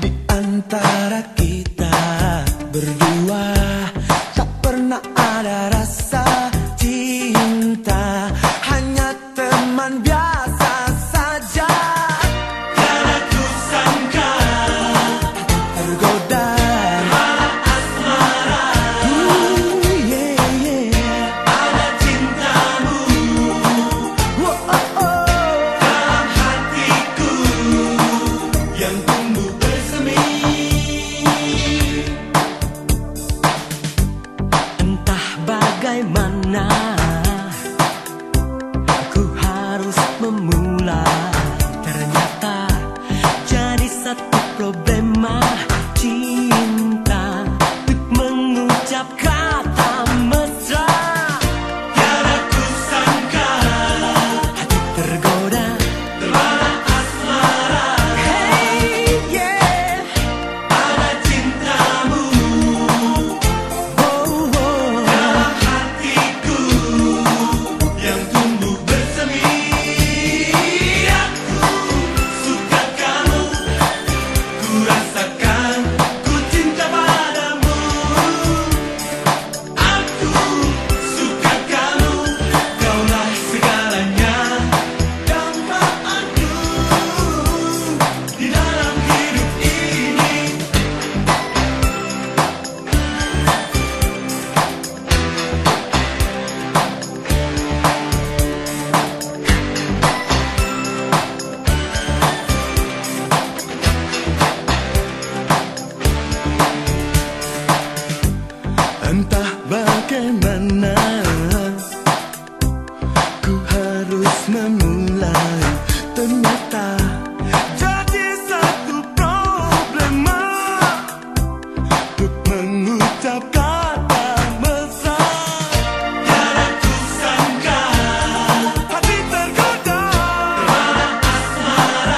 di antara kita berdua. Bagaimana Ku harus memulai. Ternyata jadi satu problema. Cinta Untuk mengucap kata mesra. Tiada ku sangka Hati tergoda Sahara